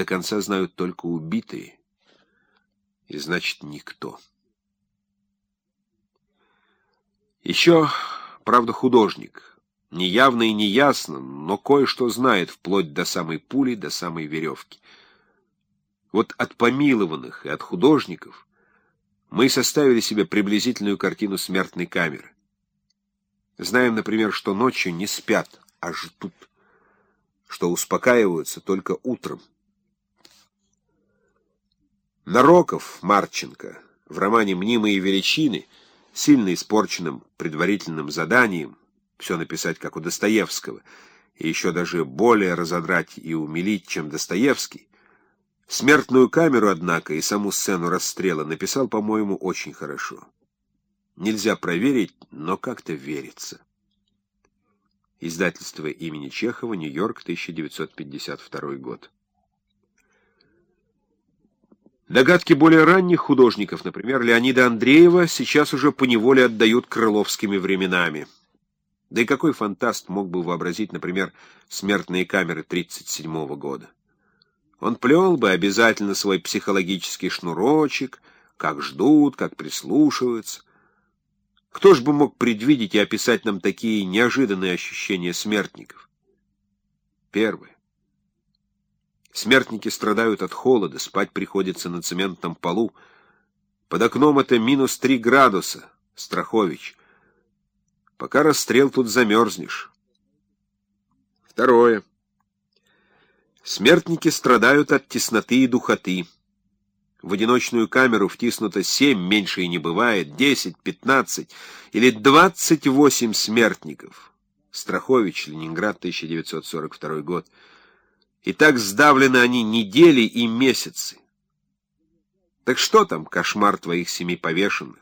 до конца знают только убитые, и значит никто. Еще, правда, художник. Неявно и неясно, но кое-что знает, вплоть до самой пули, до самой веревки. Вот от помилованных и от художников мы составили себе приблизительную картину смертной камеры. Знаем, например, что ночью не спят, а ждут, что успокаиваются только утром. Нароков Марченко в романе «Мнимые величины» сильно испорченным предварительным заданием, все написать, как у Достоевского, и еще даже более разодрать и умилить, чем Достоевский, смертную камеру, однако, и саму сцену расстрела написал, по-моему, очень хорошо. Нельзя проверить, но как-то верится. Издательство имени Чехова, Нью-Йорк, 1952 год. Догадки более ранних художников, например, Леонида Андреева, сейчас уже поневоле отдают крыловскими временами. Да и какой фантаст мог бы вообразить, например, смертные камеры 1937 года? Он плел бы обязательно свой психологический шнурочек, как ждут, как прислушиваются. Кто ж бы мог предвидеть и описать нам такие неожиданные ощущения смертников? Первое. Смертники страдают от холода, спать приходится на цементном полу. Под окном это минус три градуса, Страхович. Пока расстрел тут замерзнешь. Второе. Смертники страдают от тесноты и духоты. В одиночную камеру втиснуто семь, меньше и не бывает, десять, пятнадцать или двадцать восемь смертников. Страхович, Ленинград, 1942 год. И так сдавлены они недели и месяцы. Так что там, кошмар твоих семи повешенных?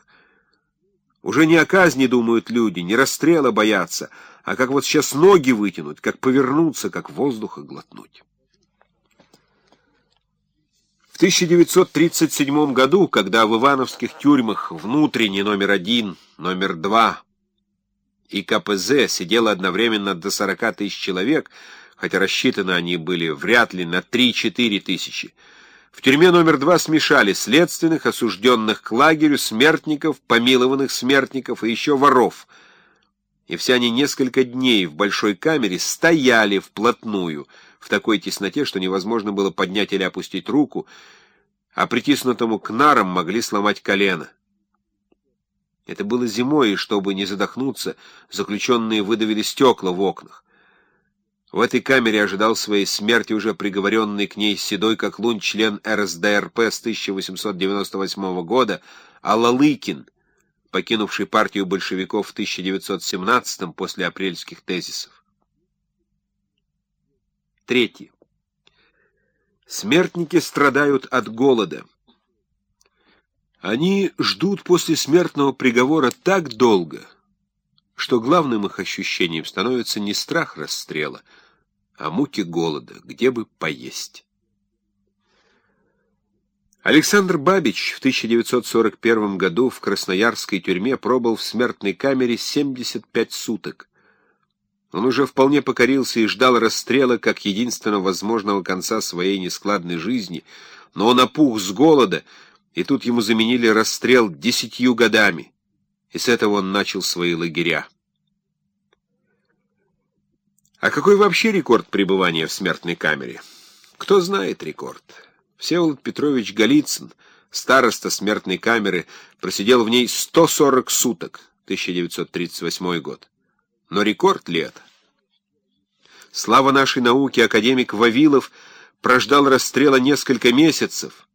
Уже не о казни думают люди, не расстрела боятся, а как вот сейчас ноги вытянуть, как повернуться, как воздуха глотнуть. В 1937 году, когда в ивановских тюрьмах внутренний номер один, номер два и КПЗ сидело одновременно до 40 тысяч человек, хотя рассчитаны они были вряд ли на 3-4 тысячи. В тюрьме номер два смешали следственных, осужденных к лагерю, смертников, помилованных смертников и еще воров. И все они несколько дней в большой камере стояли вплотную, в такой тесноте, что невозможно было поднять или опустить руку, а притиснутому к нарам могли сломать колено. Это было зимой, и чтобы не задохнуться, заключенные выдавили стекла в окнах. В этой камере ожидал своей смерти уже приговоренный к ней седой как лунь член РСДРП с 1898 года Алалыкин, покинувший партию большевиков в 1917 после апрельских тезисов. Третье. Смертники страдают от голода. Они ждут после смертного приговора так долго, что главным их ощущением становится не страх расстрела, а муки голода, где бы поесть. Александр Бабич в 1941 году в Красноярской тюрьме пробыл в смертной камере 75 суток. Он уже вполне покорился и ждал расстрела как единственного возможного конца своей нескладной жизни, но он опух с голода, и тут ему заменили расстрел десятью годами и с этого он начал свои лагеря. А какой вообще рекорд пребывания в смертной камере? Кто знает рекорд? Всеволод Петрович Голицын, староста смертной камеры, просидел в ней 140 суток, 1938 год. Но рекорд ли это? Слава нашей науки, академик Вавилов прождал расстрела несколько месяцев,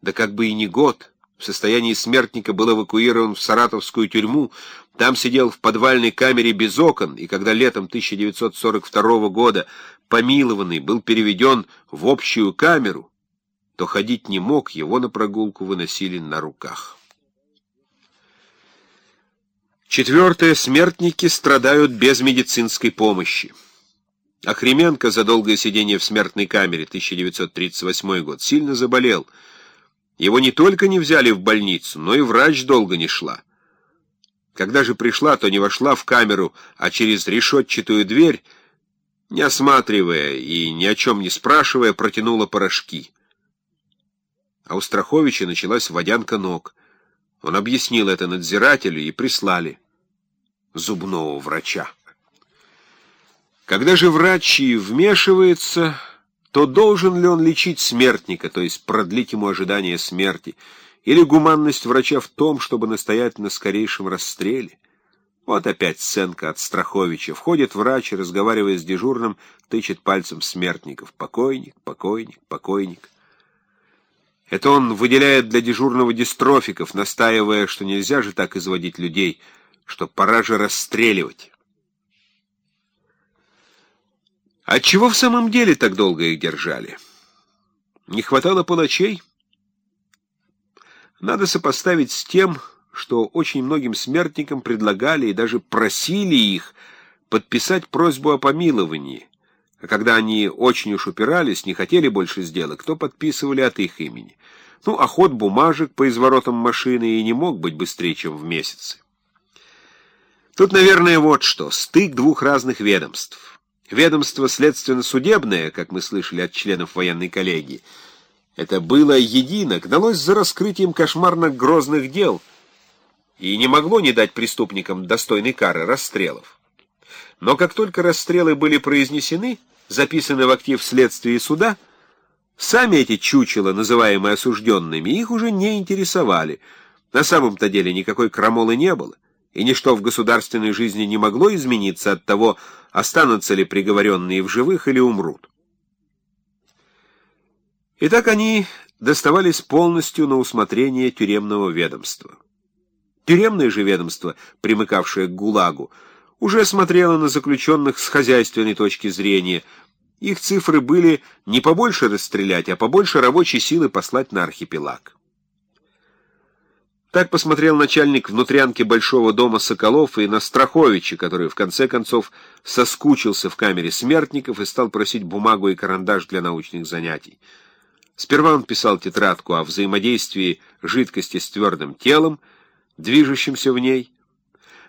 да как бы и не год. В состоянии смертника был эвакуирован в Саратовскую тюрьму, там сидел в подвальной камере без окон, и когда летом 1942 года помилованный был переведен в общую камеру, то ходить не мог, его на прогулку выносили на руках. Четвертое. Смертники страдают без медицинской помощи. Охременко за долгое сидение в смертной камере 1938 год сильно заболел – его не только не взяли в больницу, но и врач долго не шла. Когда же пришла, то не вошла в камеру, а через решетчатую дверь не осматривая и ни о чем не спрашивая, протянула порошки. А у Страховича началась водянка ног. Он объяснил это надзирателю и прислали зубного врача. Когда же врач и вмешивается, то должен ли он лечить смертника, то есть продлить ему ожидание смерти, или гуманность врача в том, чтобы настоять на скорейшем расстреле? Вот опять сценка от Страховича. Входит врач и, разговаривая с дежурным, тычет пальцем смертников. Покойник, покойник, покойник. Это он выделяет для дежурного дистрофиков, настаивая, что нельзя же так изводить людей, что пора же расстреливать. Отчего в самом деле так долго их держали? Не хватало палачей? Надо сопоставить с тем, что очень многим смертникам предлагали и даже просили их подписать просьбу о помиловании, а когда они очень уж упирались, не хотели больше сделок, то подписывали от их имени. Ну, а ход бумажек по изворотам машины и не мог быть быстрее, чем в месяцы. Тут, наверное, вот что, стык двух разных ведомств. Ведомство следственно-судебное, как мы слышали от членов военной коллегии, это было едино, гналось за раскрытием кошмарно-грозных дел — и не могло не дать преступникам достойной кары расстрелов. Но как только расстрелы были произнесены, записаны в актив следствия и суда, сами эти чучела, называемые осужденными, их уже не интересовали. На самом-то деле никакой крамолы не было, и ничто в государственной жизни не могло измениться от того, останутся ли приговоренные в живых или умрут. И так они доставались полностью на усмотрение тюремного ведомства. Тюремное же ведомство, примыкавшее к ГУЛАГу, уже смотрело на заключенных с хозяйственной точки зрения. Их цифры были не побольше расстрелять, а побольше рабочей силы послать на архипелаг. Так посмотрел начальник внутрянки Большого дома Соколов и на Страховича, который в конце концов соскучился в камере смертников и стал просить бумагу и карандаш для научных занятий. Сперва он писал тетрадку о взаимодействии жидкости с твердым телом, движущимся в ней,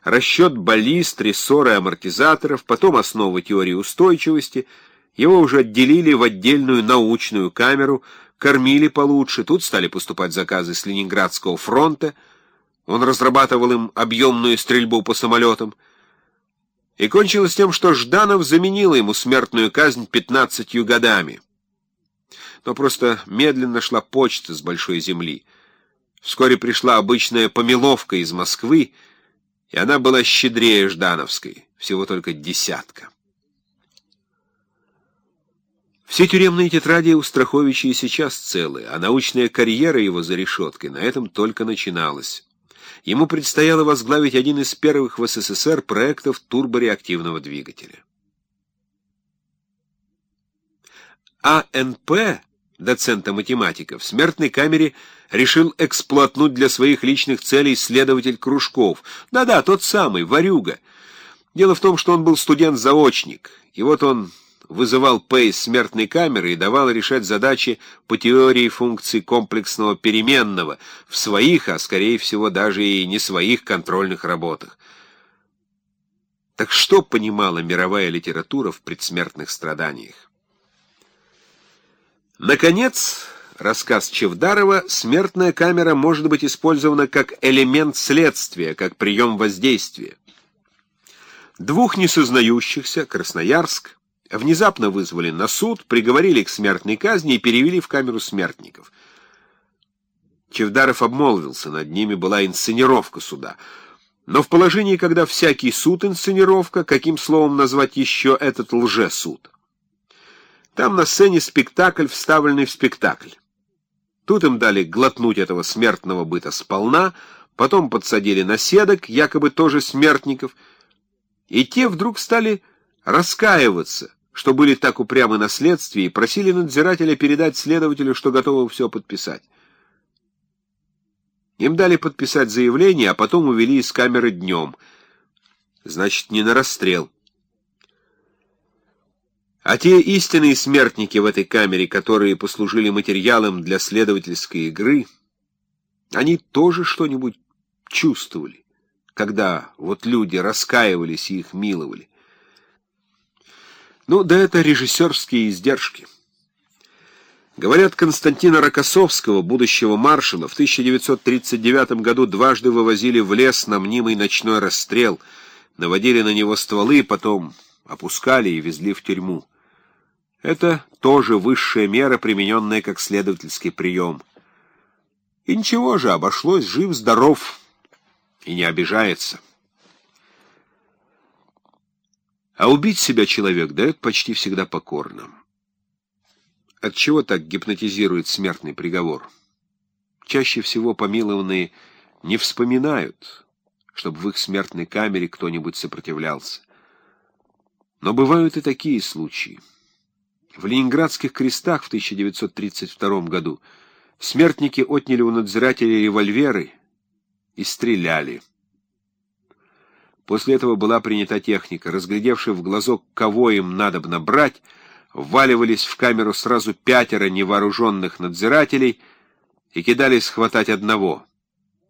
расчет баллист, рессоры, амортизаторов, потом основы теории устойчивости. Его уже отделили в отдельную научную камеру, кормили получше, тут стали поступать заказы с Ленинградского фронта, он разрабатывал им объемную стрельбу по самолетам, и кончилось тем, что Жданов заменил ему смертную казнь пятнадцатью годами. Но просто медленно шла почта с большой земли — Вскоре пришла обычная помиловка из Москвы, и она была щедрее Ждановской, всего только десятка. Все тюремные тетради у Страховича и сейчас целы, а научная карьера его за решеткой на этом только начиналась. Ему предстояло возглавить один из первых в СССР проектов турбореактивного двигателя. АНП доцента математика, в смертной камере решил эксплуатнуть для своих личных целей следователь Кружков. Да-да, тот самый, Варюга. Дело в том, что он был студент-заочник, и вот он вызывал П из смертной камеры и давал решать задачи по теории функций комплексного переменного в своих, а скорее всего даже и не своих контрольных работах. Так что понимала мировая литература в предсмертных страданиях? Наконец, рассказ Чевдарова, смертная камера может быть использована как элемент следствия, как прием воздействия. Двух несознающихся, Красноярск, внезапно вызвали на суд, приговорили к смертной казни и перевели в камеру смертников. Чевдаров обмолвился, над ними была инсценировка суда. Но в положении, когда всякий суд — инсценировка, каким словом назвать еще этот лжесуд? Там на сцене спектакль, вставленный в спектакль. Тут им дали глотнуть этого смертного быта сполна, потом подсадили на седок, якобы тоже смертников, и те вдруг стали раскаиваться, что были так упрямы на следствии, и просили надзирателя передать следователю, что готовы все подписать. Им дали подписать заявление, а потом увели из камеры днем. Значит, не на расстрел. А те истинные смертники в этой камере, которые послужили материалом для следовательской игры, они тоже что-нибудь чувствовали, когда вот люди раскаивались и их миловали. Ну, да это режиссерские издержки. Говорят, Константина Рокоссовского, будущего маршала, в 1939 году дважды вывозили в лес на мнимый ночной расстрел, наводили на него стволы, потом опускали и везли в тюрьму. Это тоже высшая мера, примененная как следовательский прием. И ничего же, обошлось, жив-здоров и не обижается. А убить себя человек дает почти всегда покорно. От чего так гипнотизирует смертный приговор? Чаще всего помилованные не вспоминают, чтобы в их смертной камере кто-нибудь сопротивлялся. Но бывают и такие случаи. В Ленинградских крестах в 1932 году смертники отняли у надзирателей револьверы и стреляли. После этого была принята техника. Разглядевши в глазок, кого им надобно брать, вваливались в камеру сразу пятеро невооруженных надзирателей и кидались хватать одного.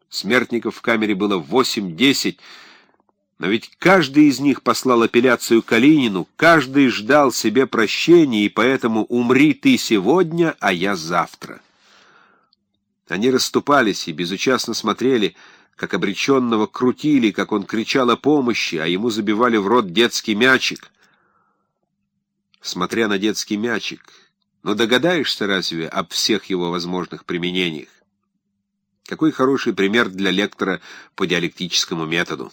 Смертников в камере было восемь-десять, но ведь каждый из них послал апелляцию Калинину, каждый ждал себе прощения, и поэтому умри ты сегодня, а я завтра. Они расступались и безучастно смотрели, как обреченного крутили, как он кричал о помощи, а ему забивали в рот детский мячик. Смотря на детский мячик, но догадаешься разве об всех его возможных применениях? Какой хороший пример для лектора по диалектическому методу.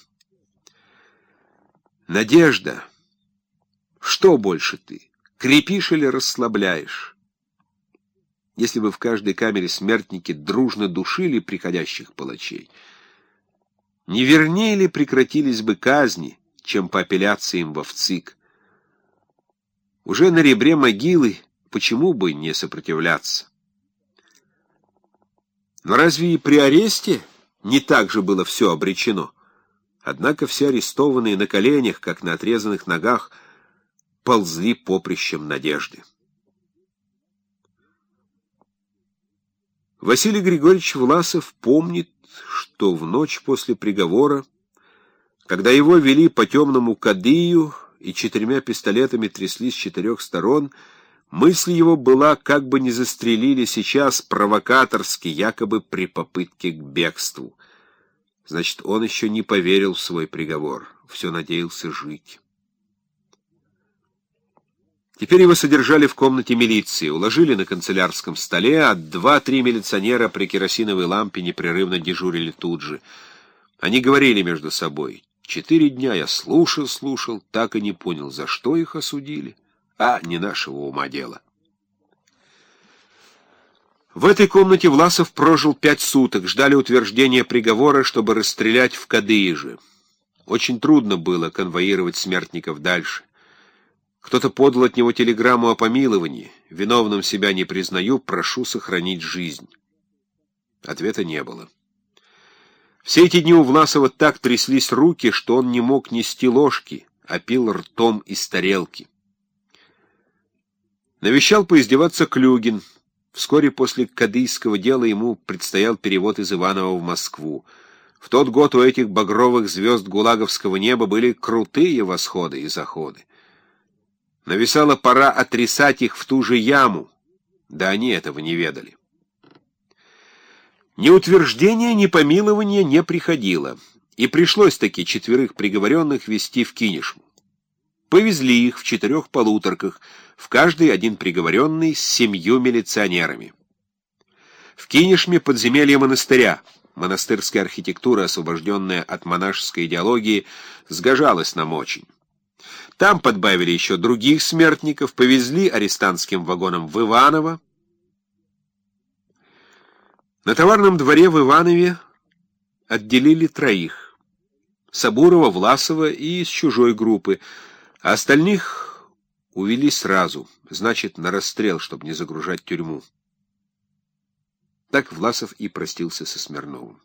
Надежда. Что больше ты, крепишь или расслабляешь? Если бы в каждой камере смертники дружно душили приходящих палачей, не вернее ли прекратились бы казни, чем по апелляциям во ВЦИК? Уже на ребре могилы почему бы не сопротивляться? Но разве и при аресте не так же было все обречено? Однако все арестованные на коленях, как на отрезанных ногах, ползли поприщем надежды. Василий Григорьевич Власов помнит, что в ночь после приговора, когда его вели по темному кадыю и четырьмя пистолетами трясли с четырех сторон, мысль его была, как бы не застрелили сейчас провокаторски, якобы при попытке к бегству — Значит, он еще не поверил в свой приговор, все надеялся жить. Теперь его содержали в комнате милиции, уложили на канцелярском столе, а два-три милиционера при керосиновой лампе непрерывно дежурили тут же. Они говорили между собой. Четыре дня я слушал, слушал, так и не понял, за что их осудили. А, не нашего ума дело. В этой комнате Власов прожил пять суток, ждали утверждения приговора, чтобы расстрелять в Кадыеже. Очень трудно было конвоировать смертников дальше. Кто-то подал от него телеграмму о помиловании. Виновным себя не признаю, прошу сохранить жизнь. Ответа не было. Все эти дни у Власова так тряслись руки, что он не мог нести ложки, а пил ртом из тарелки. Навещал поиздеваться Клюгин — Вскоре после кадыйского дела ему предстоял перевод из Иванова в Москву. В тот год у этих багровых звезд гулаговского неба были крутые восходы и заходы. Нависала пора отрисать их в ту же яму, да они этого не ведали. Ни утверждения, ни помилования не приходило, и пришлось таки четверых приговоренных вести в Кинешму. Повезли их в четырех полуторках, в каждый один приговоренный с семью милиционерами. В Кинешме подземелье монастыря. Монастырская архитектура, освобожденная от монашеской идеологии, сгожалась нам очень. Там подбавили еще других смертников, повезли арестантским вагоном в Иваново. На товарном дворе в Иванове отделили троих. Сабурова, Власова и из чужой группы, а остальных увели сразу, значит, на расстрел, чтобы не загружать тюрьму. Так Власов и простился со Смирновым.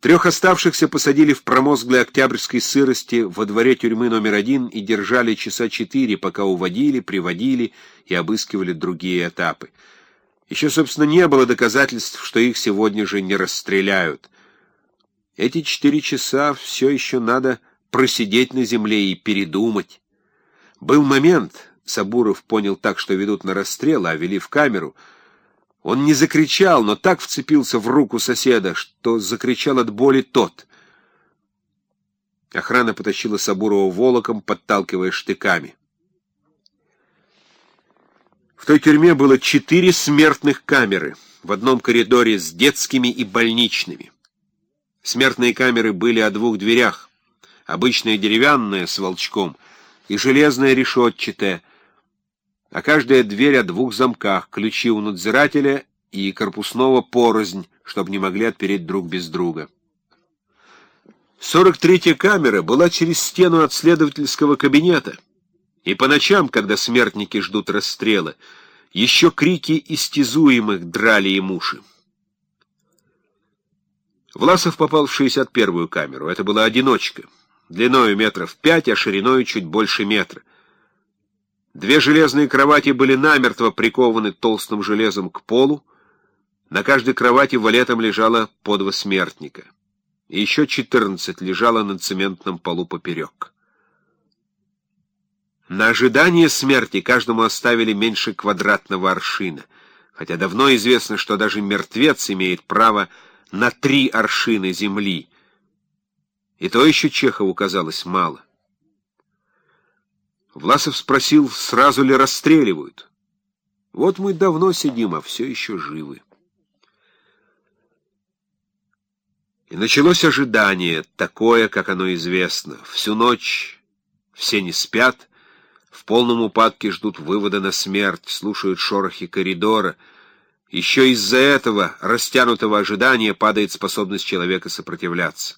Трех оставшихся посадили в промозглой октябрьской сырости во дворе тюрьмы номер один и держали часа четыре, пока уводили, приводили и обыскивали другие этапы. Еще, собственно, не было доказательств, что их сегодня же не расстреляют. Эти четыре часа все еще надо просидеть на земле и передумать. Был момент, Сабуров понял так, что ведут на расстрел, а вели в камеру. Он не закричал, но так вцепился в руку соседа, что закричал от боли тот. Охрана потащила Сабурова волоком, подталкивая штыками. В той тюрьме было четыре смертных камеры, в одном коридоре с детскими и больничными. Смертные камеры были о двух дверях, обычная деревянная с волчком и железная решетчатая, а каждая дверь о двух замках, ключи у надзирателя и корпусного порознь, чтобы не могли отпереть друг без друга. Сорок третья камера была через стену от следовательского кабинета, и по ночам, когда смертники ждут расстрела, еще крики истязуемых драли им уши. Власов попал в 61-ю камеру. Это была одиночка, длиною метров пять, а шириной чуть больше метра. Две железные кровати были намертво прикованы толстым железом к полу. На каждой кровати валетом лежало по два смертника. И еще четырнадцать лежало на цементном полу поперек. На ожидание смерти каждому оставили меньше квадратного аршина, хотя давно известно, что даже мертвец имеет право на три аршина земли. И то еще Чехову казалось мало. Власов спросил, сразу ли расстреливают. Вот мы давно сидим, а все еще живы. И началось ожидание, такое, как оно известно. Всю ночь все не спят, в полном упадке ждут вывода на смерть, слушают шорохи коридора. Еще из-за этого растянутого ожидания падает способность человека сопротивляться.